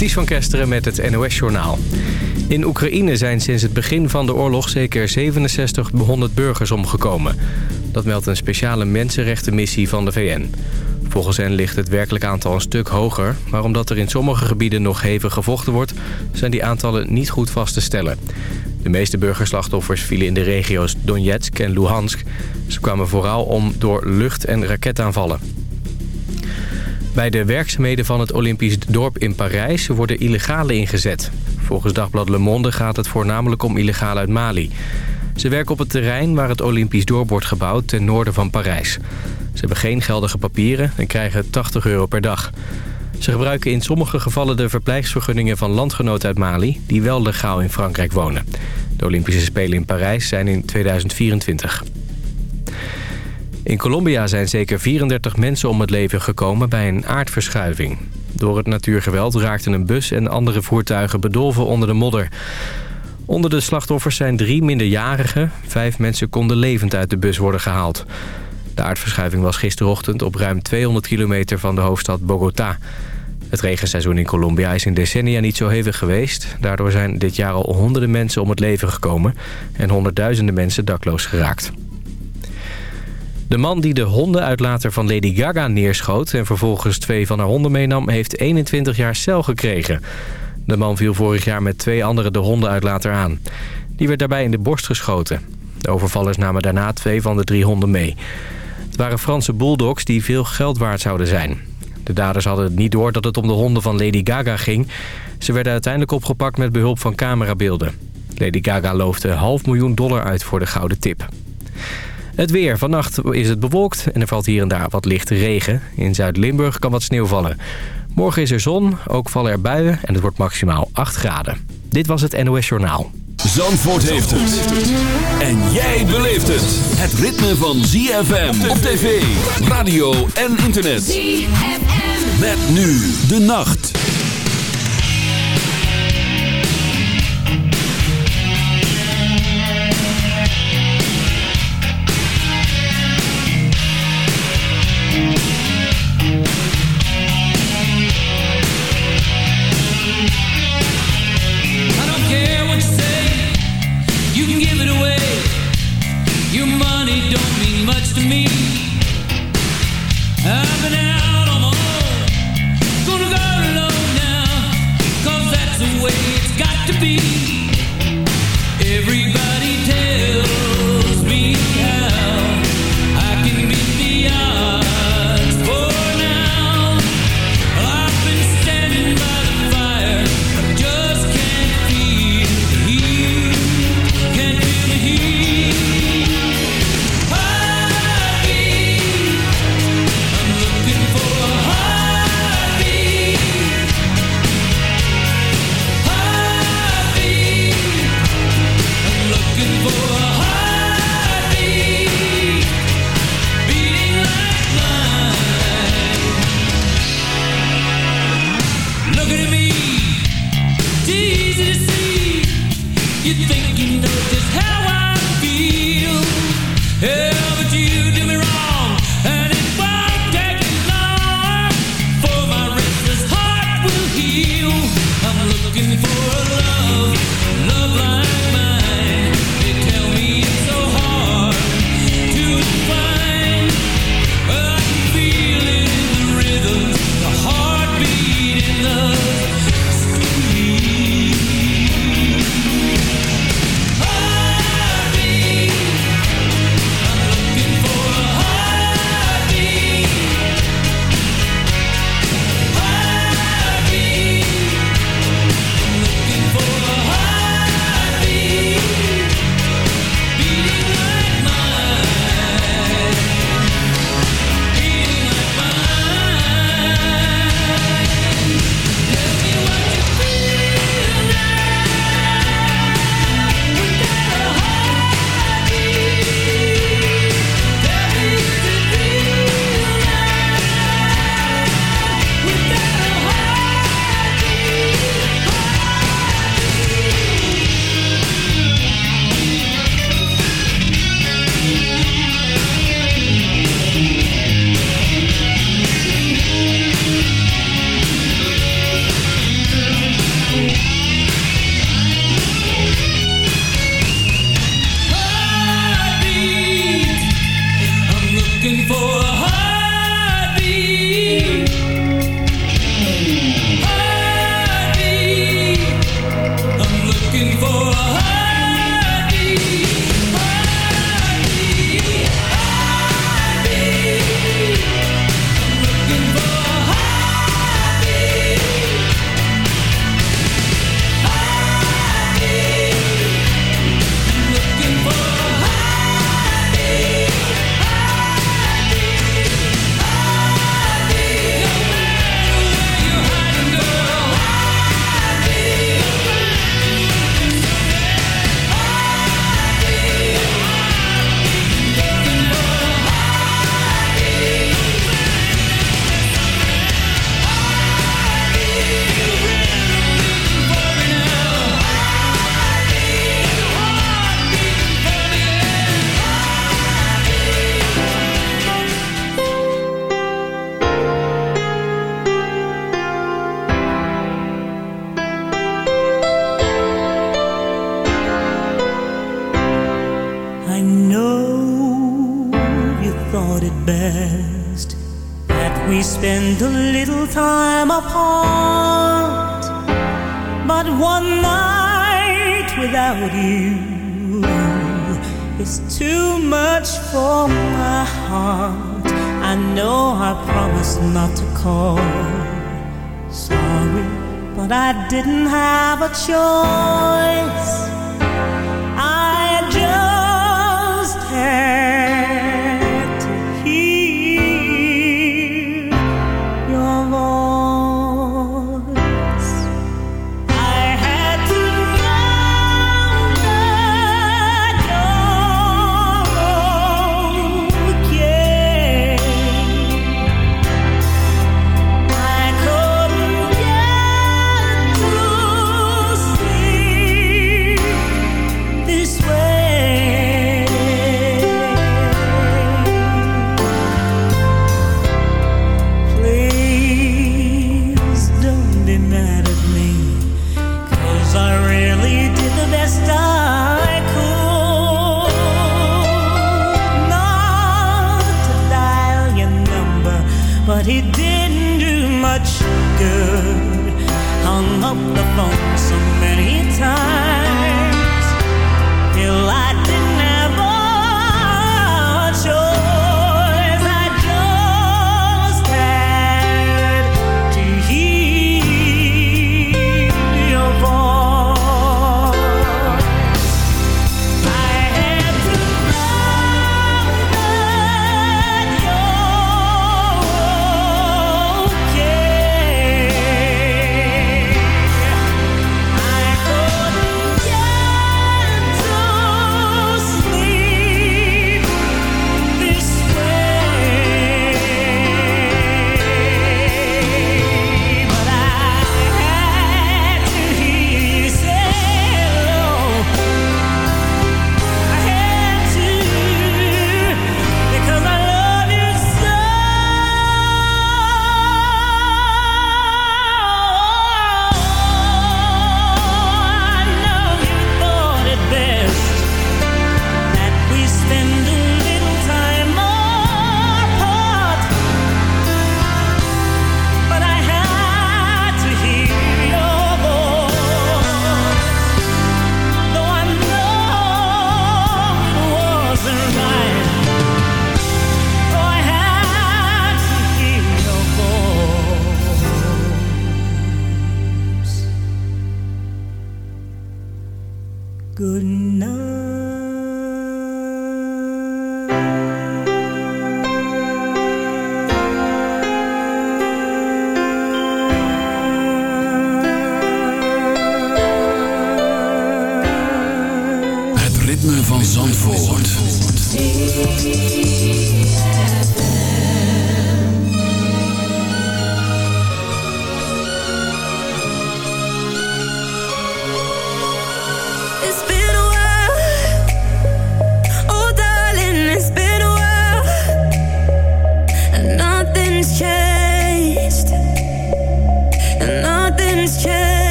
Ties van Kesteren met het NOS-journaal. In Oekraïne zijn sinds het begin van de oorlog zeker 6700 burgers omgekomen. Dat meldt een speciale mensenrechtenmissie van de VN. Volgens hen ligt het werkelijk aantal een stuk hoger... maar omdat er in sommige gebieden nog hevig gevochten wordt... zijn die aantallen niet goed vast te stellen. De meeste burgerslachtoffers vielen in de regio's Donetsk en Luhansk. Ze kwamen vooral om door lucht- en raketaanvallen. Bij de werkzaamheden van het Olympisch dorp in Parijs worden illegale ingezet. Volgens dagblad Le Monde gaat het voornamelijk om illegale uit Mali. Ze werken op het terrein waar het Olympisch dorp wordt gebouwd ten noorden van Parijs. Ze hebben geen geldige papieren en krijgen 80 euro per dag. Ze gebruiken in sommige gevallen de verblijfsvergunningen van landgenoten uit Mali... die wel legaal in Frankrijk wonen. De Olympische Spelen in Parijs zijn in 2024. In Colombia zijn zeker 34 mensen om het leven gekomen bij een aardverschuiving. Door het natuurgeweld raakten een bus en andere voertuigen bedolven onder de modder. Onder de slachtoffers zijn drie minderjarigen. Vijf mensen konden levend uit de bus worden gehaald. De aardverschuiving was gisterochtend op ruim 200 kilometer van de hoofdstad Bogota. Het regenseizoen in Colombia is in decennia niet zo hevig geweest. Daardoor zijn dit jaar al honderden mensen om het leven gekomen... en honderdduizenden mensen dakloos geraakt. De man die de hondenuitlater van Lady Gaga neerschoot... en vervolgens twee van haar honden meenam, heeft 21 jaar cel gekregen. De man viel vorig jaar met twee anderen de hondenuitlater aan. Die werd daarbij in de borst geschoten. De overvallers namen daarna twee van de drie honden mee. Het waren Franse bulldogs die veel geld waard zouden zijn. De daders hadden het niet door dat het om de honden van Lady Gaga ging. Ze werden uiteindelijk opgepakt met behulp van camerabeelden. Lady Gaga loofde half miljoen dollar uit voor de gouden tip. Het weer. Vannacht is het bewolkt en er valt hier en daar wat lichte regen. In Zuid-Limburg kan wat sneeuw vallen. Morgen is er zon, ook vallen er buien en het wordt maximaal 8 graden. Dit was het NOS Journaal. Zandvoort heeft het. En jij beleeft het. Het ritme van ZFM op tv, radio en internet. ZFM. Met nu de nacht. Good. Hung up the phone so many times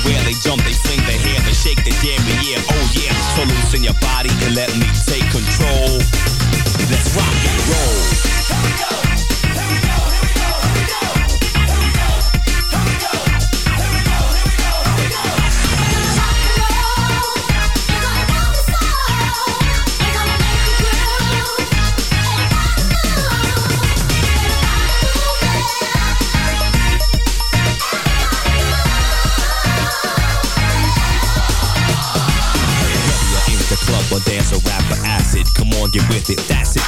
everywhere. They jump, they swing they hair, they shake they their yeah, Oh yeah, so loosen your body and let me take control. Let's rock and roll.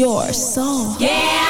Your soul. Yeah.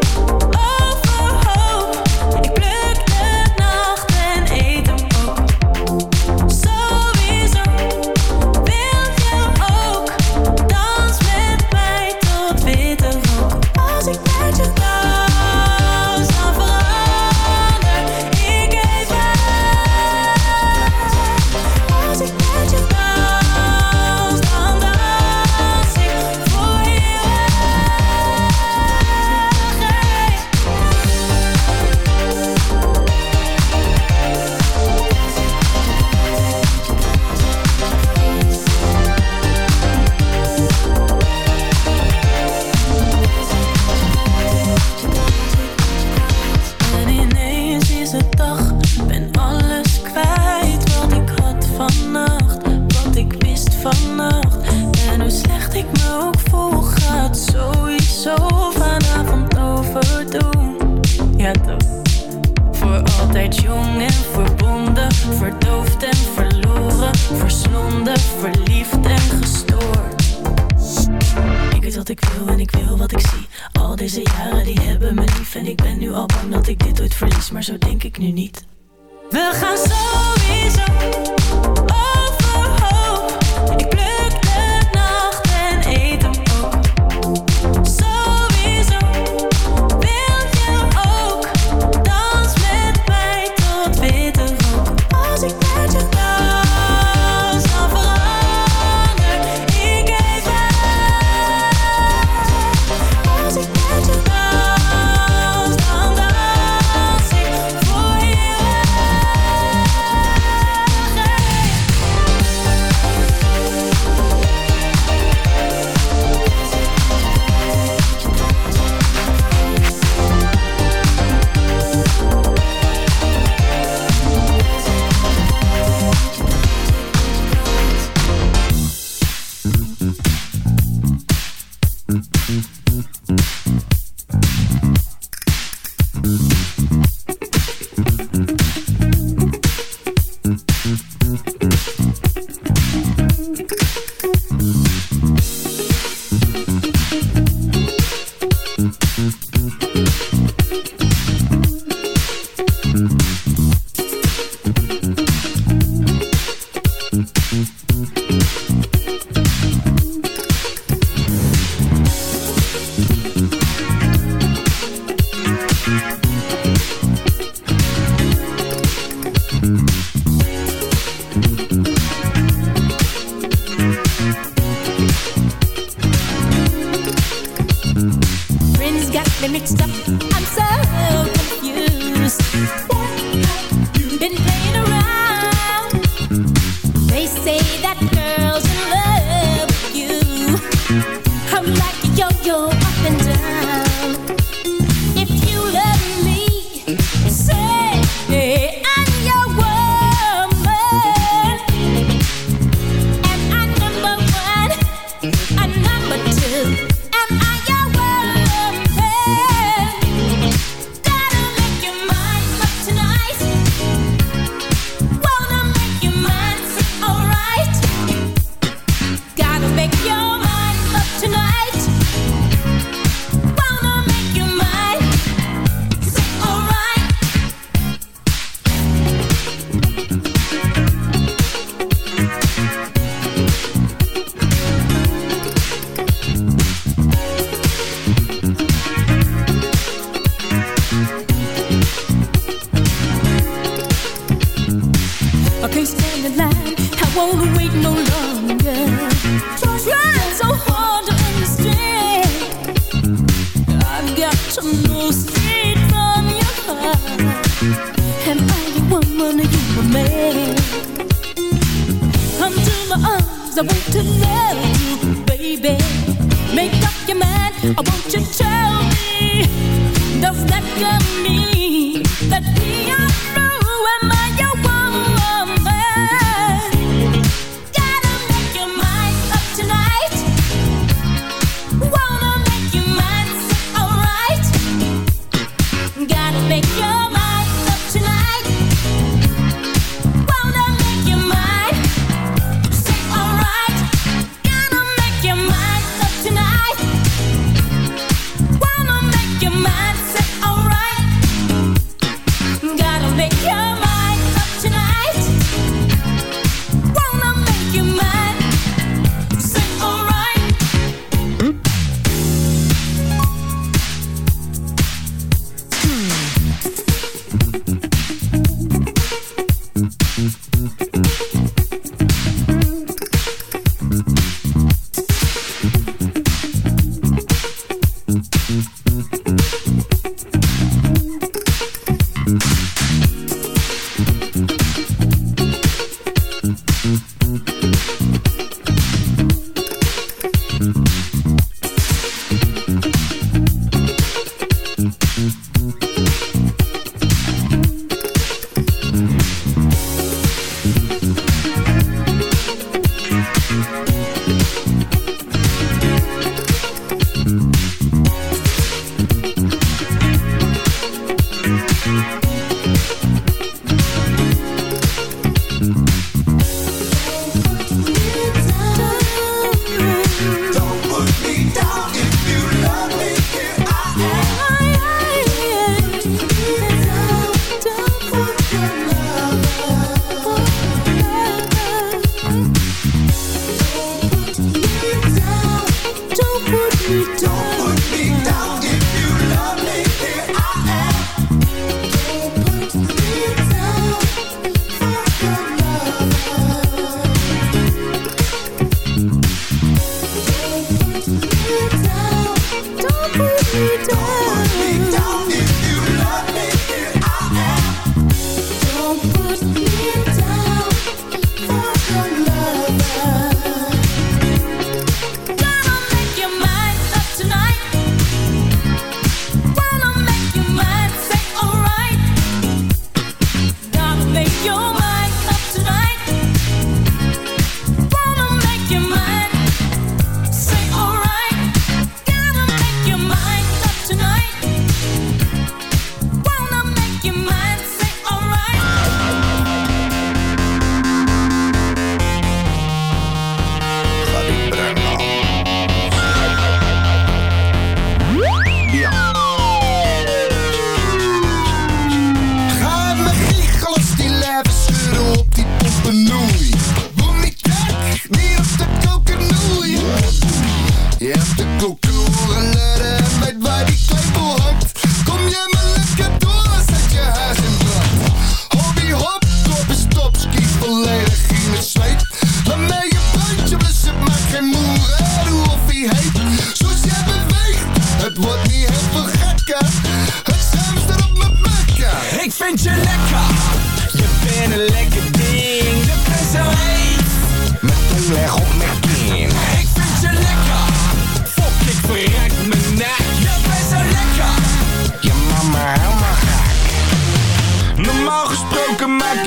you don't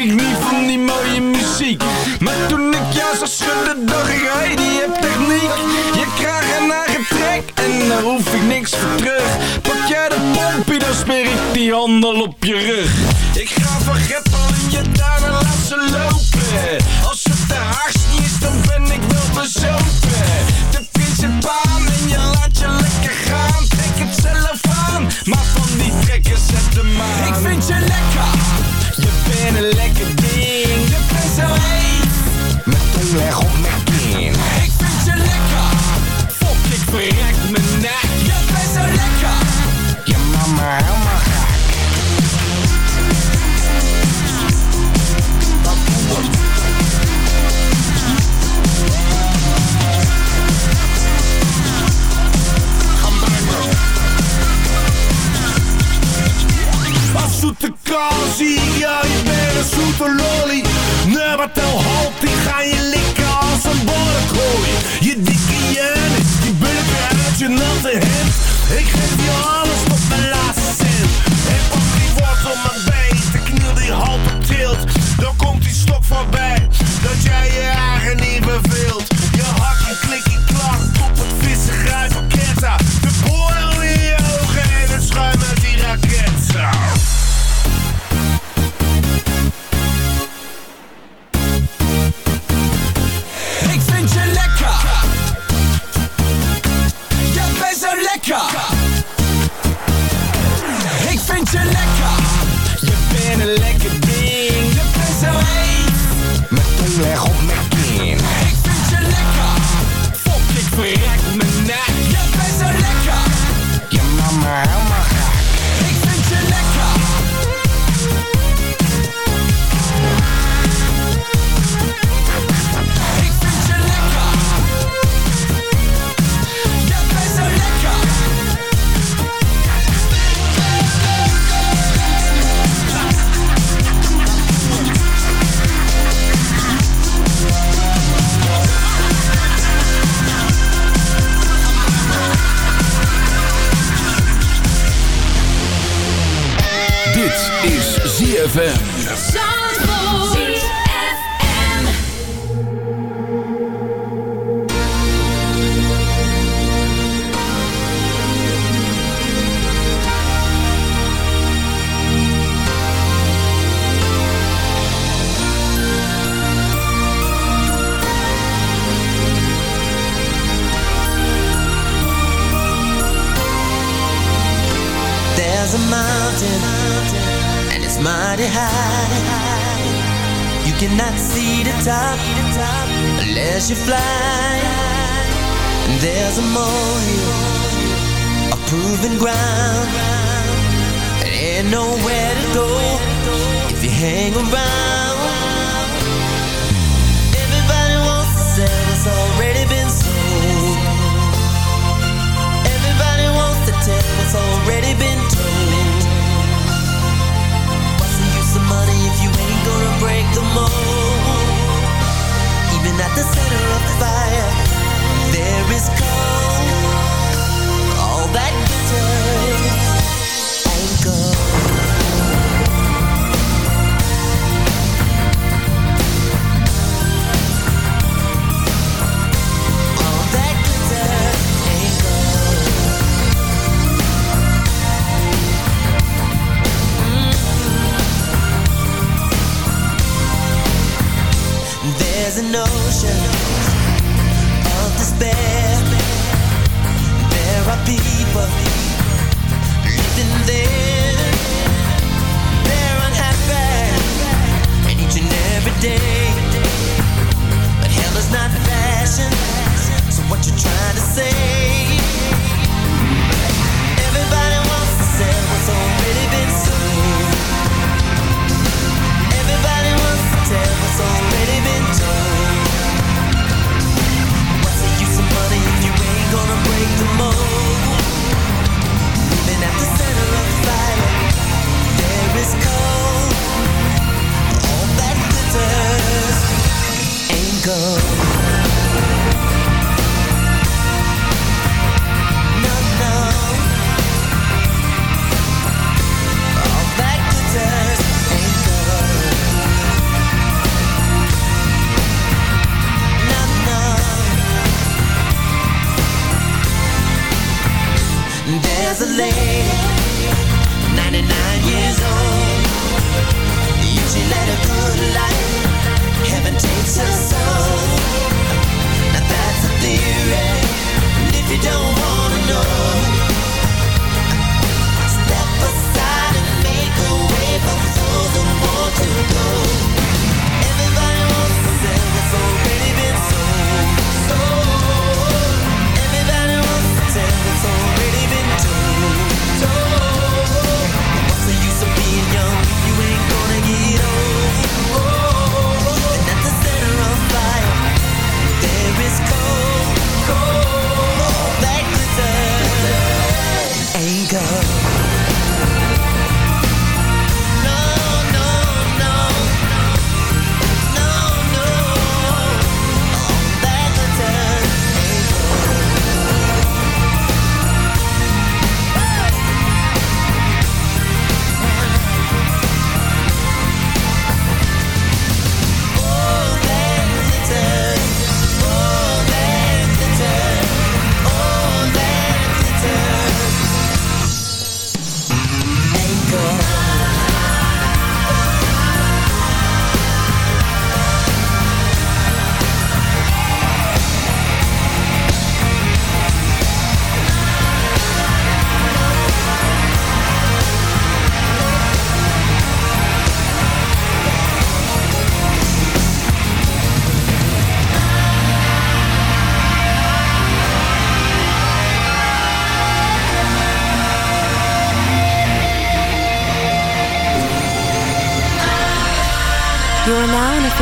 ik niet van die mooie muziek. Maar toen ik jou zag schudden dacht ik die heb techniek. Je krijgt een eigen trek en daar hoef ik niks voor terug. Pak jij de pompie dan smeer ik die handel op je rug. Ik ga van in je tuin en laat ze lopen. Als het de haars niet is dan ben ik wel bezopen. De fiets en je laat je lekker gaan. Trek het zelf aan, maar van die trekken zet hem aan. Ik vind je lekker, ben een lekker ding. De pensioen. Met tong leg op mijn ik jou, je bent een zoete lolly. Nummer tel halt, die ga je likken als een borrekooi. Je dikke jenis, die bulken uit je natte hemd Ik geef je alles tot mijn laatste cent. En pak die wortel mijn been, de kniel die halve tilt. Dan komt die stok voorbij, dat jij je eigen niet beveelt lekker ding. Je bent zo heet. Leg op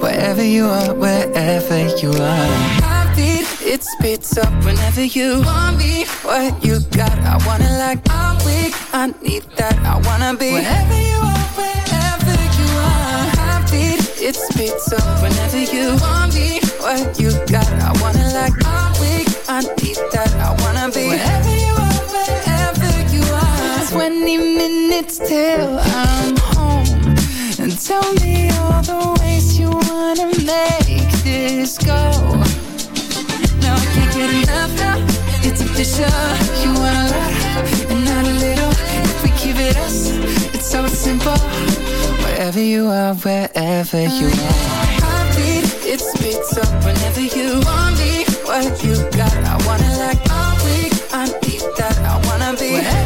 Wherever you are, wherever you are. Heartbeat, it speeds up whenever you want me. What you got, I wanna like I'm weak, I need that, I wanna be Wherever you are, wherever you are. Heartbeat, it speeds up whenever you want me. What you got, I wanna like I'm weak, I need that, I wanna be Wherever you are, wherever you are. 20 minutes till I'm tell me all the ways you wanna make this go. Now I can't get enough now. It's official. You want a lot and not a little. If we keep it us, it's so simple. Wherever you are, wherever you are. Heartbeat, it speeds up whenever you want me. What you got, I wanna like all week. I need that, I wanna be wherever